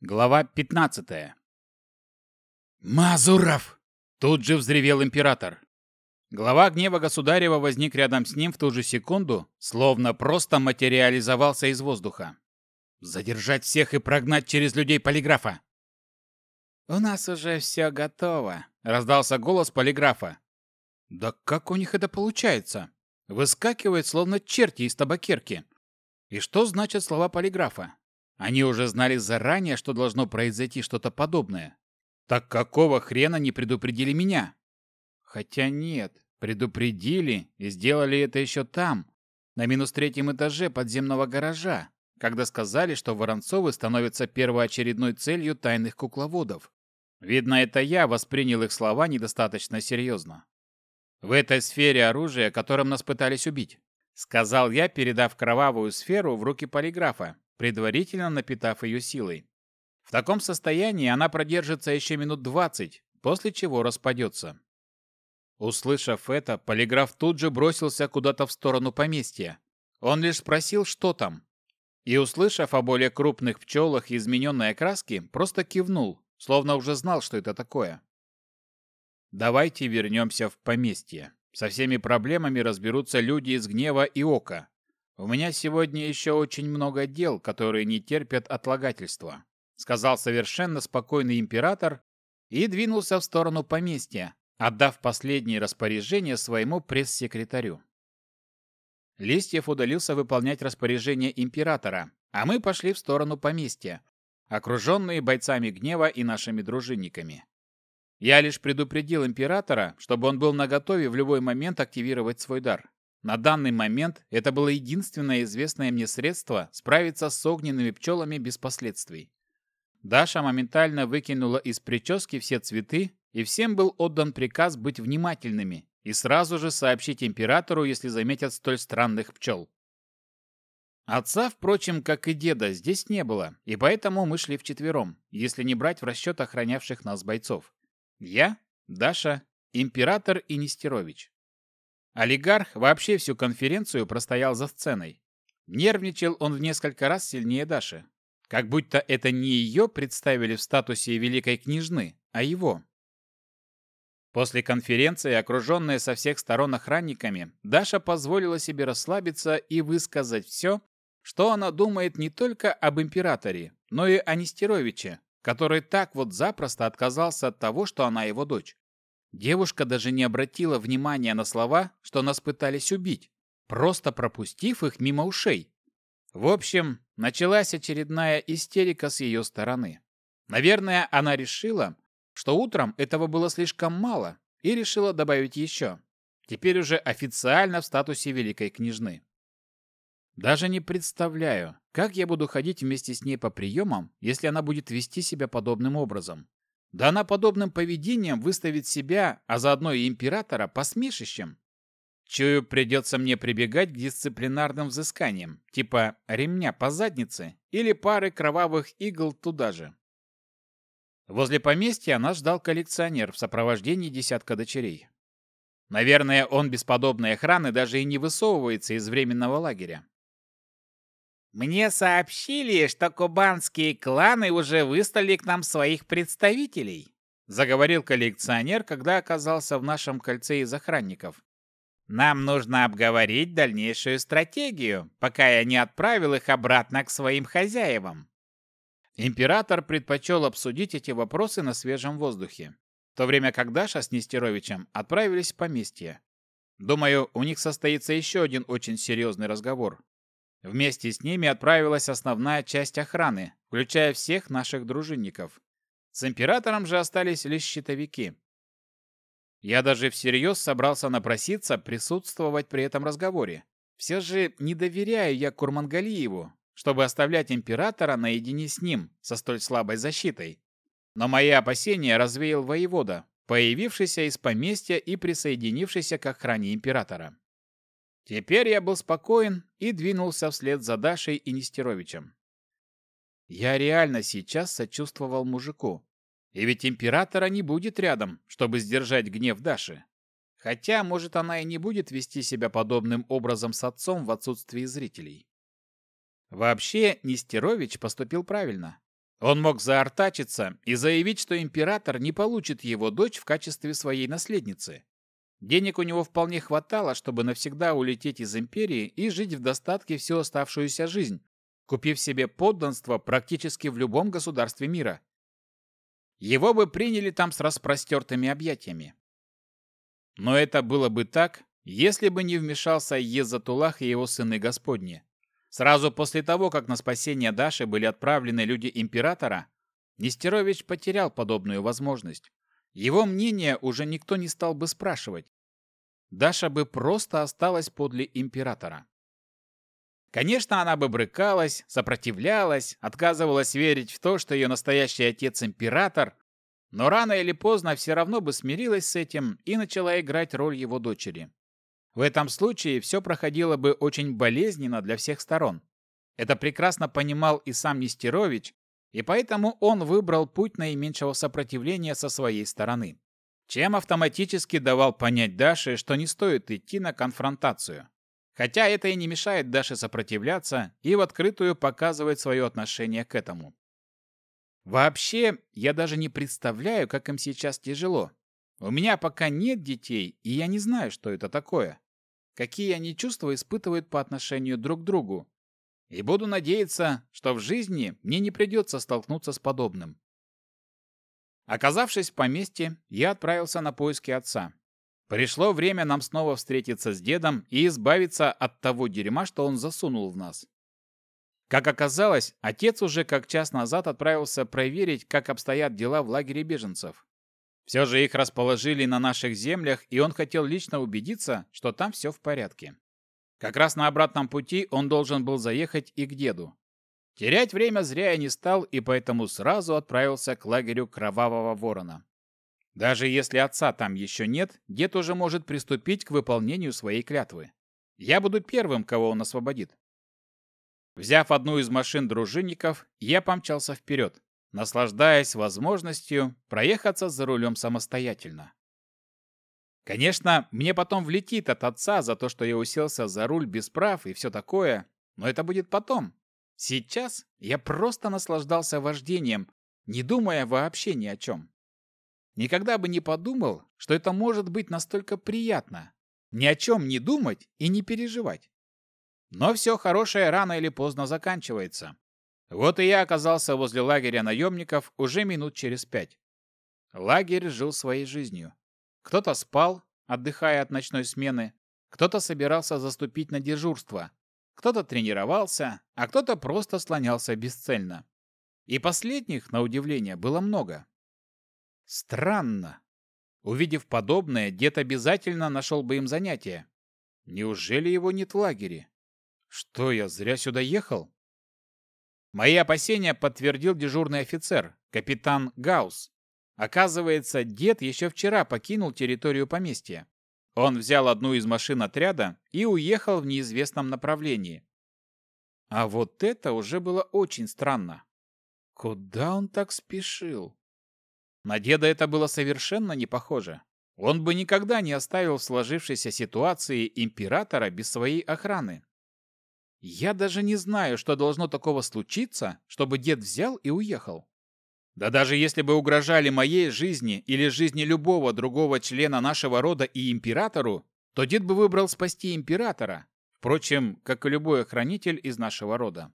Глава 15. Мазуров! Тут же взревел император. Глава гнева государева возник рядом с ним в ту же секунду, словно просто материализовался из воздуха. Задержать всех и прогнать через людей полиграфа. «У нас уже все готово», — раздался голос полиграфа. «Да как у них это получается?» Выскакивает, словно черти из табакерки. И что значат слова полиграфа? Они уже знали заранее, что должно произойти что-то подобное. Так какого хрена не предупредили меня? Хотя нет, предупредили и сделали это еще там, на минус третьем этаже подземного гаража, когда сказали, что Воронцовы становятся первоочередной целью тайных кукловодов. Видно, это я воспринял их слова недостаточно серьезно. В этой сфере оружия, которым нас пытались убить, сказал я, передав кровавую сферу в руки полиграфа, предварительно напитав ее силой. В таком состоянии она продержится еще минут двадцать, после чего распадется. Услышав это, полиграф тут же бросился куда-то в сторону поместья. Он лишь спросил, что там. И, услышав о более крупных пчелах и измененной окраске, просто кивнул, словно уже знал, что это такое. Давайте вернемся в поместье. Со всеми проблемами разберутся люди из гнева и ока. «У меня сегодня еще очень много дел, которые не терпят отлагательства», сказал совершенно спокойный император и двинулся в сторону поместья, отдав последние распоряжения своему пресс-секретарю. Листьев удалился выполнять распоряжение императора, а мы пошли в сторону поместья, окруженные бойцами гнева и нашими дружинниками. Я лишь предупредил императора, чтобы он был наготове в любой момент активировать свой дар. На данный момент это было единственное известное мне средство справиться с огненными пчелами без последствий. Даша моментально выкинула из прически все цветы, и всем был отдан приказ быть внимательными и сразу же сообщить императору, если заметят столь странных пчел. Отца, впрочем, как и деда, здесь не было, и поэтому мы шли вчетвером, если не брать в расчет охранявших нас бойцов. Я, Даша, император и Нестерович. Олигарх вообще всю конференцию простоял за сценой. Нервничал он в несколько раз сильнее Даши. Как будто это не ее представили в статусе великой княжны, а его. После конференции, окруженная со всех сторон охранниками, Даша позволила себе расслабиться и высказать все, что она думает не только об императоре, но и о Нестеровиче, который так вот запросто отказался от того, что она его дочь. Девушка даже не обратила внимания на слова, что нас пытались убить, просто пропустив их мимо ушей. В общем, началась очередная истерика с ее стороны. Наверное, она решила, что утром этого было слишком мало, и решила добавить еще. Теперь уже официально в статусе великой княжны. Даже не представляю, как я буду ходить вместе с ней по приемам, если она будет вести себя подобным образом. Да она подобным поведением выставит себя, а заодно и императора, посмешищем. Чую, придется мне прибегать к дисциплинарным взысканиям, типа ремня по заднице или пары кровавых игл туда же. Возле поместья нас ждал коллекционер в сопровождении десятка дочерей. Наверное, он без подобной охраны даже и не высовывается из временного лагеря. Мне сообщили, что кубанские кланы уже выставили к нам своих представителей, заговорил коллекционер, когда оказался в нашем кольце из охранников. Нам нужно обговорить дальнейшую стратегию, пока я не отправил их обратно к своим хозяевам. Император предпочел обсудить эти вопросы на свежем воздухе, в то время как Даша с Нестеровичем отправились в поместье. Думаю, у них состоится еще один очень серьезный разговор. Вместе с ними отправилась основная часть охраны, включая всех наших дружинников. С императором же остались лишь щитовики. Я даже всерьез собрался напроситься присутствовать при этом разговоре. Все же не доверяю я Курмангалиеву, чтобы оставлять императора наедине с ним со столь слабой защитой. Но мои опасения развеял воевода, появившийся из поместья и присоединившийся к охране императора. Теперь я был спокоен и двинулся вслед за Дашей и Нестеровичем. Я реально сейчас сочувствовал мужику. И ведь императора не будет рядом, чтобы сдержать гнев Даши. Хотя, может, она и не будет вести себя подобным образом с отцом в отсутствии зрителей. Вообще, Нестерович поступил правильно. Он мог заортачиться и заявить, что император не получит его дочь в качестве своей наследницы. Денег у него вполне хватало, чтобы навсегда улететь из империи и жить в достатке всю оставшуюся жизнь, купив себе подданство практически в любом государстве мира. Его бы приняли там с распростертыми объятиями. Но это было бы так, если бы не вмешался Езатулах и его сыны Господни. Сразу после того, как на спасение Даши были отправлены люди императора, Нестерович потерял подобную возможность. Его мнение уже никто не стал бы спрашивать. Даша бы просто осталась подле императора. Конечно, она бы брыкалась, сопротивлялась, отказывалась верить в то, что ее настоящий отец император, но рано или поздно все равно бы смирилась с этим и начала играть роль его дочери. В этом случае все проходило бы очень болезненно для всех сторон. Это прекрасно понимал и сам Нестерович, и поэтому он выбрал путь наименьшего сопротивления со своей стороны. Чем автоматически давал понять Даше, что не стоит идти на конфронтацию. Хотя это и не мешает Даше сопротивляться и в открытую показывать свое отношение к этому. Вообще, я даже не представляю, как им сейчас тяжело. У меня пока нет детей, и я не знаю, что это такое какие они чувства испытывают по отношению друг к другу. И буду надеяться, что в жизни мне не придется столкнуться с подобным. Оказавшись в поместье, я отправился на поиски отца. Пришло время нам снова встретиться с дедом и избавиться от того дерьма, что он засунул в нас. Как оказалось, отец уже как час назад отправился проверить, как обстоят дела в лагере беженцев. Все же их расположили на наших землях, и он хотел лично убедиться, что там все в порядке. Как раз на обратном пути он должен был заехать и к деду. Терять время зря я не стал, и поэтому сразу отправился к лагерю Кровавого Ворона. Даже если отца там еще нет, дед уже может приступить к выполнению своей клятвы. Я буду первым, кого он освободит. Взяв одну из машин дружинников, я помчался вперед наслаждаясь возможностью проехаться за рулем самостоятельно. Конечно, мне потом влетит от отца за то, что я уселся за руль без прав и все такое, но это будет потом. Сейчас я просто наслаждался вождением, не думая вообще ни о чем. Никогда бы не подумал, что это может быть настолько приятно. Ни о чем не думать и не переживать. Но все хорошее рано или поздно заканчивается. Вот и я оказался возле лагеря наемников уже минут через пять. Лагерь жил своей жизнью. Кто-то спал, отдыхая от ночной смены, кто-то собирался заступить на дежурство, кто-то тренировался, а кто-то просто слонялся бесцельно. И последних, на удивление, было много. Странно. Увидев подобное, дед обязательно нашел бы им занятие. Неужели его нет в лагере? Что, я зря сюда ехал? Мои опасения подтвердил дежурный офицер, капитан Гаус. Оказывается, дед еще вчера покинул территорию поместья. Он взял одну из машин отряда и уехал в неизвестном направлении. А вот это уже было очень странно. Куда он так спешил? На деда это было совершенно не похоже. Он бы никогда не оставил в сложившейся ситуации императора без своей охраны. Я даже не знаю, что должно такого случиться, чтобы дед взял и уехал. Да даже если бы угрожали моей жизни или жизни любого другого члена нашего рода и императору, то дед бы выбрал спасти императора, впрочем, как и любой охранитель из нашего рода.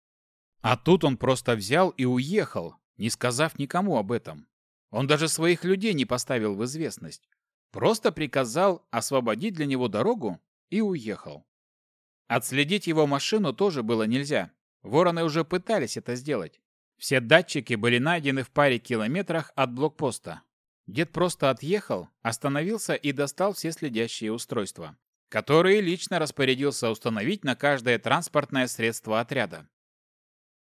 А тут он просто взял и уехал, не сказав никому об этом. Он даже своих людей не поставил в известность. Просто приказал освободить для него дорогу и уехал. Отследить его машину тоже было нельзя. Вороны уже пытались это сделать. Все датчики были найдены в паре километрах от блокпоста. Дед просто отъехал, остановился и достал все следящие устройства, которые лично распорядился установить на каждое транспортное средство отряда.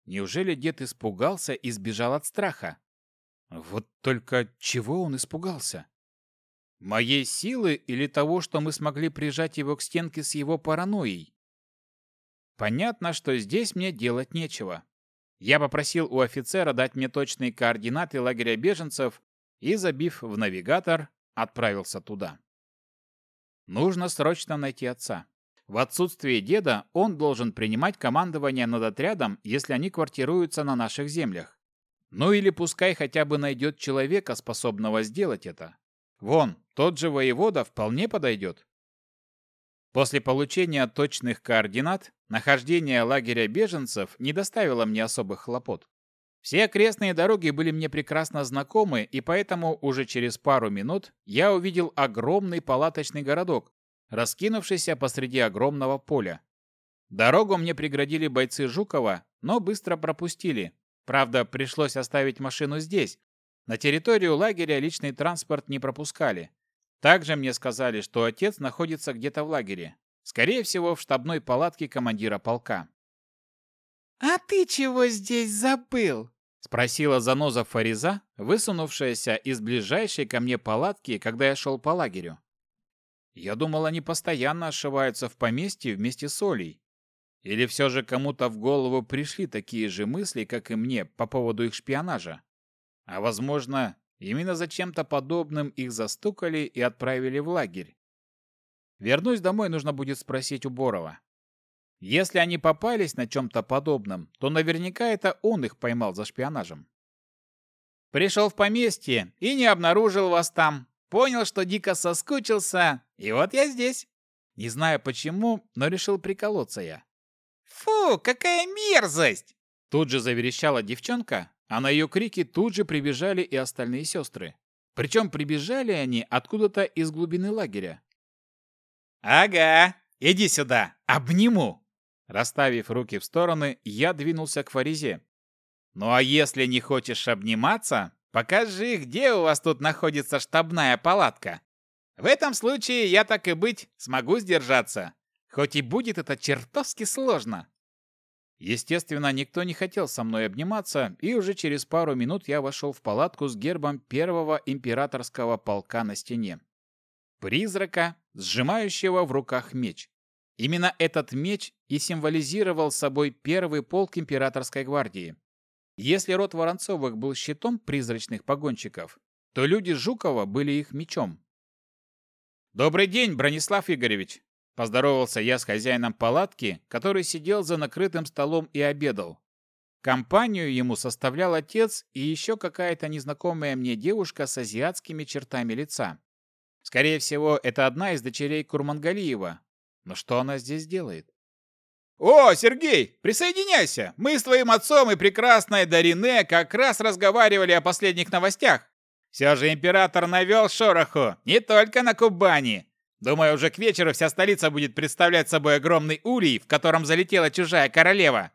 Неужели дед испугался и сбежал от страха? Вот только чего он испугался? Моей силы или того, что мы смогли прижать его к стенке с его паранойей? Понятно, что здесь мне делать нечего. Я попросил у офицера дать мне точные координаты лагеря беженцев и, забив в навигатор, отправился туда. Нужно срочно найти отца. В отсутствие деда он должен принимать командование над отрядом, если они квартируются на наших землях. Ну или пускай хотя бы найдет человека, способного сделать это. Вон, тот же воевода вполне подойдет. После получения точных координат, нахождение лагеря беженцев не доставило мне особых хлопот. Все окрестные дороги были мне прекрасно знакомы, и поэтому уже через пару минут я увидел огромный палаточный городок, раскинувшийся посреди огромного поля. Дорогу мне преградили бойцы Жукова, но быстро пропустили. Правда, пришлось оставить машину здесь. На территорию лагеря личный транспорт не пропускали. Также мне сказали, что отец находится где-то в лагере. Скорее всего, в штабной палатке командира полка. «А ты чего здесь забыл?» Спросила заноза Фариза, высунувшаяся из ближайшей ко мне палатки, когда я шел по лагерю. Я думал, они постоянно ошиваются в поместье вместе с Олей. Или все же кому-то в голову пришли такие же мысли, как и мне, по поводу их шпионажа. А возможно, Именно за чем-то подобным их застукали и отправили в лагерь. Вернусь домой, нужно будет спросить у Борова. Если они попались на чем-то подобном, то наверняка это он их поймал за шпионажем. Пришел в поместье и не обнаружил вас там. Понял, что дико соскучился, и вот я здесь. Не знаю почему, но решил приколоться я. «Фу, какая мерзость!» Тут же заверещала девчонка, а на ее крики тут же прибежали и остальные сестры. Причем прибежали они откуда-то из глубины лагеря. «Ага, иди сюда, обниму!» Расставив руки в стороны, я двинулся к Фаризе. «Ну а если не хочешь обниматься, покажи, где у вас тут находится штабная палатка. В этом случае я, так и быть, смогу сдержаться, хоть и будет это чертовски сложно». Естественно, никто не хотел со мной обниматься, и уже через пару минут я вошел в палатку с гербом первого императорского полка на стене. Призрака, сжимающего в руках меч. Именно этот меч и символизировал собой первый полк императорской гвардии. Если род Воронцовых был щитом призрачных погонщиков, то люди Жукова были их мечом. «Добрый день, Бронислав Игоревич!» Поздоровался я с хозяином палатки, который сидел за накрытым столом и обедал. Компанию ему составлял отец и еще какая-то незнакомая мне девушка с азиатскими чертами лица. Скорее всего, это одна из дочерей Курмангалиева. Но что она здесь делает? «О, Сергей, присоединяйся! Мы с твоим отцом и прекрасной Дарине как раз разговаривали о последних новостях. Все же император навел шороху, не только на Кубани. Думаю, уже к вечеру вся столица будет представлять собой огромный улей, в котором залетела чужая королева.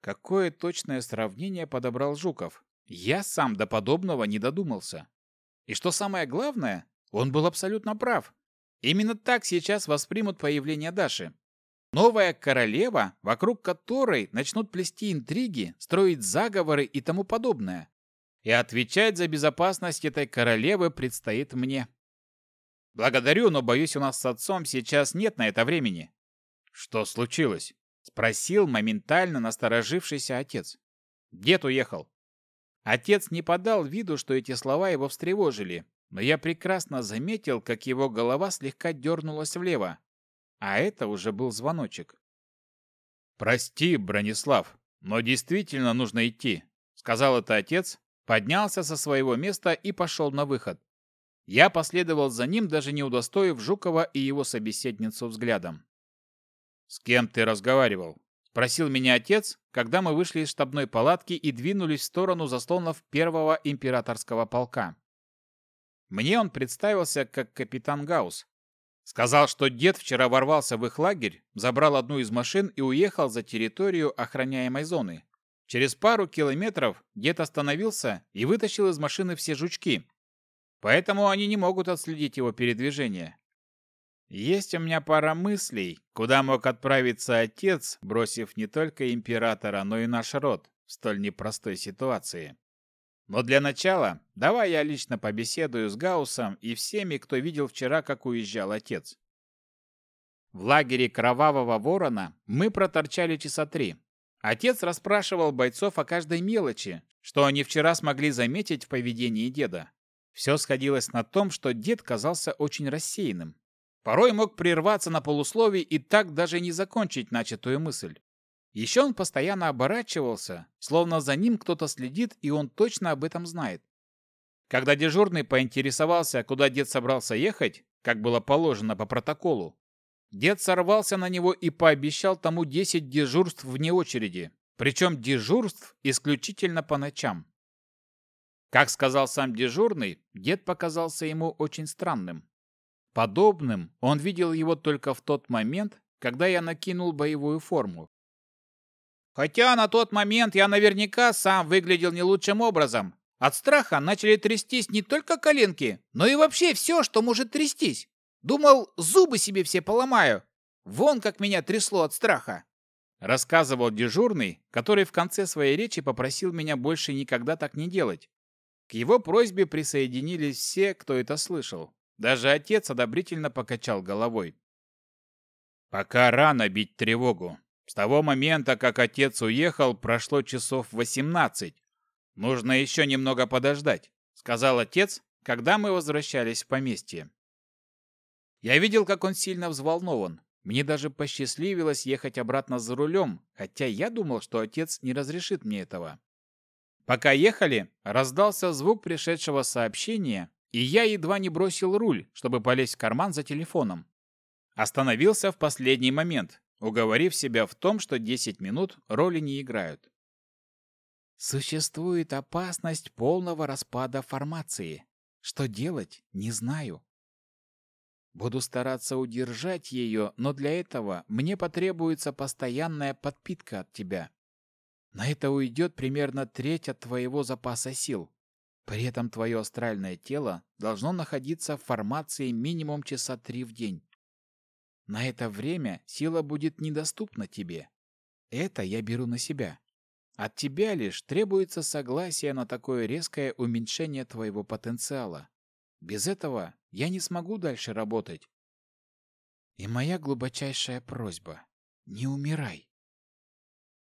Какое точное сравнение подобрал Жуков. Я сам до подобного не додумался. И что самое главное, он был абсолютно прав. Именно так сейчас воспримут появление Даши. Новая королева, вокруг которой начнут плести интриги, строить заговоры и тому подобное. И отвечать за безопасность этой королевы предстоит мне. Благодарю, но боюсь, у нас с отцом сейчас нет на это времени. Что случилось? Спросил моментально насторожившийся отец. Дед уехал. Отец не подал виду, что эти слова его встревожили, но я прекрасно заметил, как его голова слегка дернулась влево. А это уже был звоночек. «Прости, Бронислав, но действительно нужно идти», — сказал это отец, поднялся со своего места и пошел на выход. Я последовал за ним, даже не удостоив Жукова и его собеседницу взглядом. «С кем ты разговаривал?» – спросил меня отец, когда мы вышли из штабной палатки и двинулись в сторону заслонов первого императорского полка. Мне он представился как капитан Гаус. Сказал, что дед вчера ворвался в их лагерь, забрал одну из машин и уехал за территорию охраняемой зоны. Через пару километров дед остановился и вытащил из машины все жучки, Поэтому они не могут отследить его передвижение. Есть у меня пара мыслей, куда мог отправиться отец, бросив не только императора, но и наш род в столь непростой ситуации. Но для начала давай я лично побеседую с Гаусом и всеми, кто видел вчера, как уезжал отец. В лагере Кровавого Ворона мы проторчали часа три. Отец расспрашивал бойцов о каждой мелочи, что они вчера смогли заметить в поведении деда. Все сходилось на том, что дед казался очень рассеянным. Порой мог прерваться на полусловии и так даже не закончить начатую мысль. Еще он постоянно оборачивался, словно за ним кто-то следит, и он точно об этом знает. Когда дежурный поинтересовался, куда дед собрался ехать, как было положено по протоколу, дед сорвался на него и пообещал тому 10 дежурств вне очереди, причем дежурств исключительно по ночам. Как сказал сам дежурный, дед показался ему очень странным. Подобным он видел его только в тот момент, когда я накинул боевую форму. Хотя на тот момент я наверняка сам выглядел не лучшим образом. От страха начали трястись не только коленки, но и вообще все, что может трястись. Думал, зубы себе все поломаю. Вон как меня трясло от страха. Рассказывал дежурный, который в конце своей речи попросил меня больше никогда так не делать. К его просьбе присоединились все, кто это слышал. Даже отец одобрительно покачал головой. Пока рано бить тревогу. С того момента, как отец уехал, прошло часов восемнадцать. Нужно еще немного подождать, сказал отец, когда мы возвращались в поместье. Я видел, как он сильно взволнован. Мне даже посчастливилось ехать обратно за рулем, хотя я думал, что отец не разрешит мне этого. Пока ехали, раздался звук пришедшего сообщения, и я едва не бросил руль, чтобы полезть в карман за телефоном. Остановился в последний момент, уговорив себя в том, что 10 минут роли не играют. Существует опасность полного распада формации. Что делать, не знаю. Буду стараться удержать ее, но для этого мне потребуется постоянная подпитка от тебя. На это уйдет примерно треть от твоего запаса сил. При этом твое астральное тело должно находиться в формации минимум часа три в день. На это время сила будет недоступна тебе. Это я беру на себя. От тебя лишь требуется согласие на такое резкое уменьшение твоего потенциала. Без этого я не смогу дальше работать. И моя глубочайшая просьба — не умирай.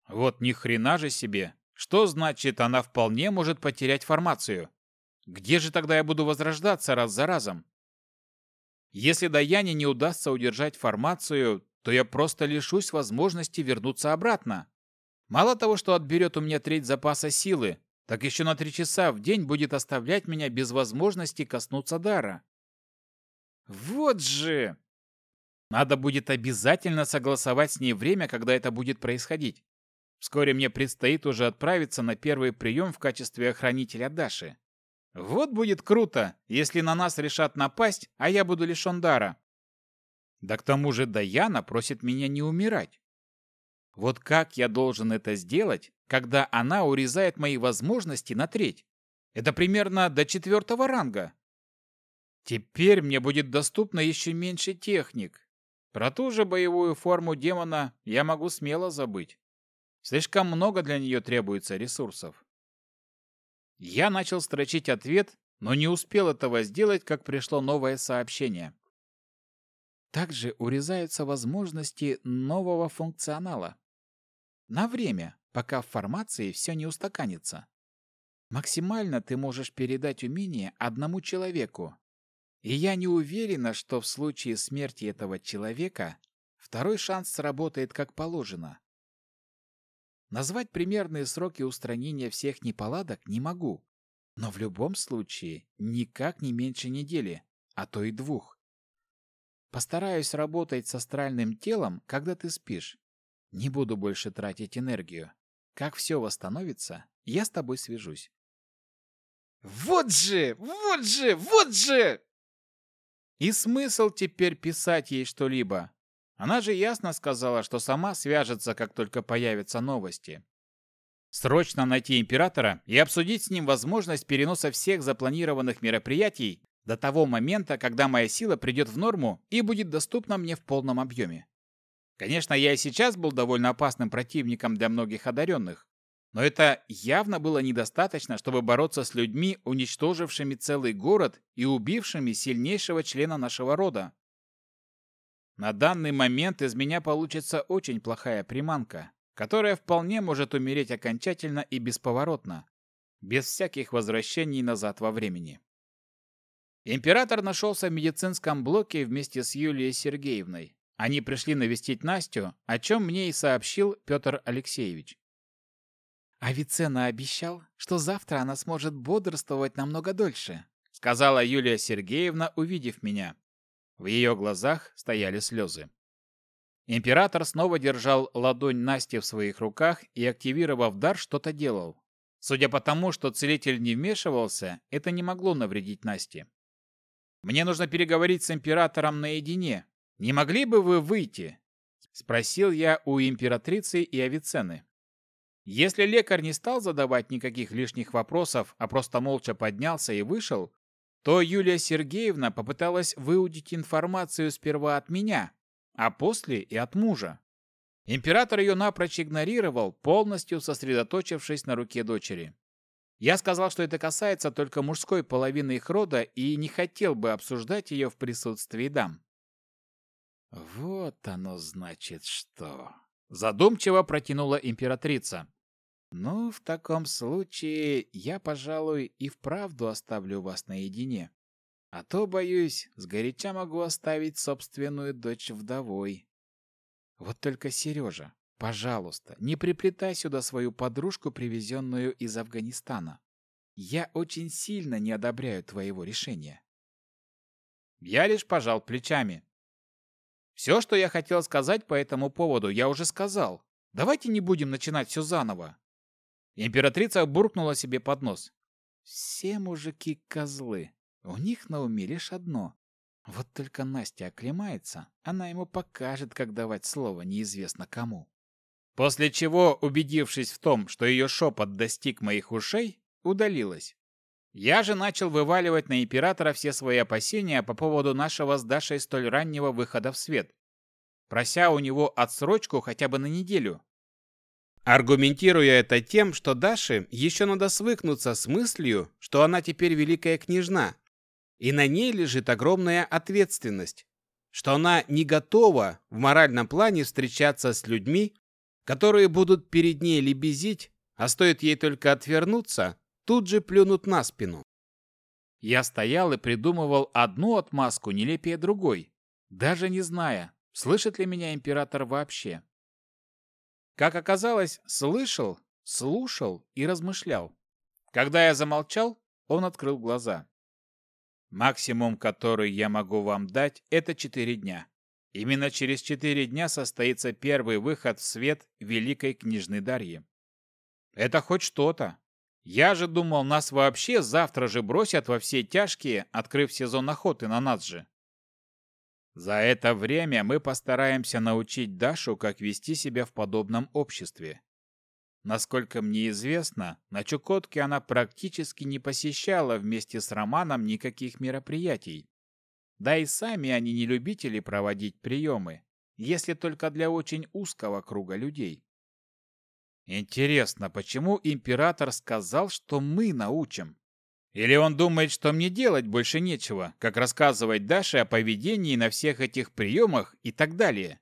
Вот ни хрена же себе! Что значит, она вполне может потерять формацию? Где же тогда я буду возрождаться раз за разом? Если Даяне не удастся удержать формацию, то я просто лишусь возможности вернуться обратно. Мало того, что отберет у меня треть запаса силы, так еще на три часа в день будет оставлять меня без возможности коснуться дара. Вот же! Надо будет обязательно согласовать с ней время, когда это будет происходить. Вскоре мне предстоит уже отправиться на первый прием в качестве охранителя Даши. Вот будет круто, если на нас решат напасть, а я буду лишен дара. Да к тому же Даяна просит меня не умирать. Вот как я должен это сделать, когда она урезает мои возможности на треть? Это примерно до четвертого ранга. Теперь мне будет доступно еще меньше техник. Про ту же боевую форму демона я могу смело забыть. Слишком много для нее требуется ресурсов. Я начал строчить ответ, но не успел этого сделать, как пришло новое сообщение. Также урезаются возможности нового функционала. На время, пока в формации все не устаканится. Максимально ты можешь передать умение одному человеку. И я не уверена, что в случае смерти этого человека второй шанс сработает как положено. Назвать примерные сроки устранения всех неполадок не могу, но в любом случае никак не меньше недели, а то и двух. Постараюсь работать с астральным телом, когда ты спишь. Не буду больше тратить энергию. Как все восстановится, я с тобой свяжусь. Вот же! Вот же! Вот же! И смысл теперь писать ей что-либо? Она же ясно сказала, что сама свяжется, как только появятся новости. Срочно найти императора и обсудить с ним возможность переноса всех запланированных мероприятий до того момента, когда моя сила придет в норму и будет доступна мне в полном объеме. Конечно, я и сейчас был довольно опасным противником для многих одаренных, но это явно было недостаточно, чтобы бороться с людьми, уничтожившими целый город и убившими сильнейшего члена нашего рода. На данный момент из меня получится очень плохая приманка, которая вполне может умереть окончательно и бесповоротно, без всяких возвращений назад во времени. Император нашелся в медицинском блоке вместе с Юлией Сергеевной. Они пришли навестить Настю, о чем мне и сообщил Петр Алексеевич. «Авиценна обещал, что завтра она сможет бодрствовать намного дольше», сказала Юлия Сергеевна, увидев меня. В ее глазах стояли слезы. Император снова держал ладонь Насти в своих руках и, активировав дар, что-то делал. Судя по тому, что целитель не вмешивался, это не могло навредить Насте. «Мне нужно переговорить с императором наедине. Не могли бы вы выйти?» – спросил я у императрицы и Авиценны. Если лекарь не стал задавать никаких лишних вопросов, а просто молча поднялся и вышел, то Юлия Сергеевна попыталась выудить информацию сперва от меня, а после и от мужа. Император ее напрочь игнорировал, полностью сосредоточившись на руке дочери. Я сказал, что это касается только мужской половины их рода и не хотел бы обсуждать ее в присутствии дам. «Вот оно значит что!» Задумчиво протянула императрица. «Ну, в таком случае я, пожалуй, и вправду оставлю вас наедине. А то, боюсь, сгоряча могу оставить собственную дочь вдовой. Вот только, Сережа, пожалуйста, не приплетай сюда свою подружку, привезенную из Афганистана. Я очень сильно не одобряю твоего решения. Я лишь пожал плечами. Все, что я хотел сказать по этому поводу, я уже сказал. Давайте не будем начинать все заново. Императрица буркнула себе под нос. Все мужики козлы. У них на уме лишь одно. Вот только Настя оклемается, она ему покажет, как давать слово неизвестно кому. После чего, убедившись в том, что ее шепот достиг моих ушей, удалилась. Я же начал вываливать на императора все свои опасения по поводу нашего с Дашей столь раннего выхода в свет, прося у него отсрочку хотя бы на неделю. Аргументируя это тем, что Даше еще надо свыкнуться с мыслью, что она теперь великая княжна, и на ней лежит огромная ответственность, что она не готова в моральном плане встречаться с людьми, которые будут перед ней лебезить, а стоит ей только отвернуться, тут же плюнут на спину. Я стоял и придумывал одну отмазку нелепее другой, даже не зная, слышит ли меня император вообще. Как оказалось, слышал, слушал и размышлял. Когда я замолчал, он открыл глаза. Максимум, который я могу вам дать, это четыре дня. Именно через четыре дня состоится первый выход в свет Великой Княжны Дарьи. Это хоть что-то. Я же думал, нас вообще завтра же бросят во все тяжкие, открыв сезон охоты на нас же. За это время мы постараемся научить Дашу, как вести себя в подобном обществе. Насколько мне известно, на Чукотке она практически не посещала вместе с Романом никаких мероприятий. Да и сами они не любители проводить приемы, если только для очень узкого круга людей. Интересно, почему император сказал, что мы научим? Или он думает, что мне делать больше нечего, как рассказывать Даше о поведении на всех этих приемах и так далее?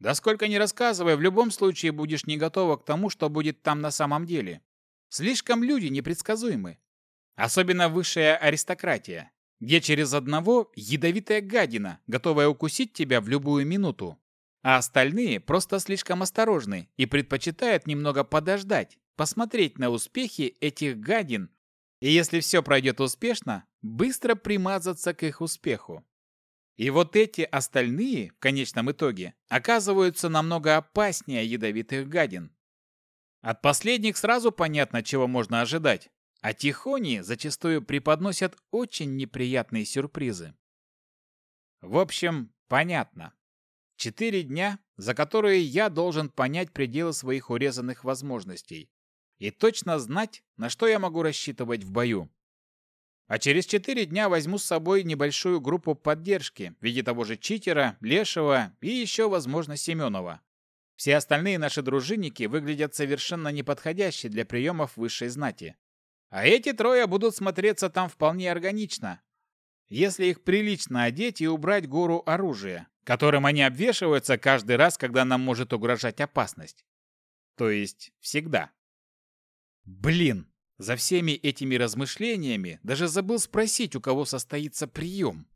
Да сколько ни рассказывай, в любом случае будешь не готова к тому, что будет там на самом деле. Слишком люди непредсказуемы. Особенно высшая аристократия, где через одного ядовитая гадина, готовая укусить тебя в любую минуту. А остальные просто слишком осторожны и предпочитают немного подождать, посмотреть на успехи этих гадин, и если все пройдет успешно, быстро примазаться к их успеху. И вот эти остальные, в конечном итоге, оказываются намного опаснее ядовитых гадин. От последних сразу понятно, чего можно ожидать, а тихони зачастую преподносят очень неприятные сюрпризы. В общем, понятно. Четыре дня, за которые я должен понять пределы своих урезанных возможностей и точно знать, на что я могу рассчитывать в бою. А через четыре дня возьму с собой небольшую группу поддержки в виде того же Читера, Лешего и еще, возможно, Семенова. Все остальные наши дружинники выглядят совершенно неподходящие для приемов высшей знати. А эти трое будут смотреться там вполне органично, если их прилично одеть и убрать гору оружия, которым они обвешиваются каждый раз, когда нам может угрожать опасность. То есть всегда. Блин, за всеми этими размышлениями даже забыл спросить, у кого состоится прием.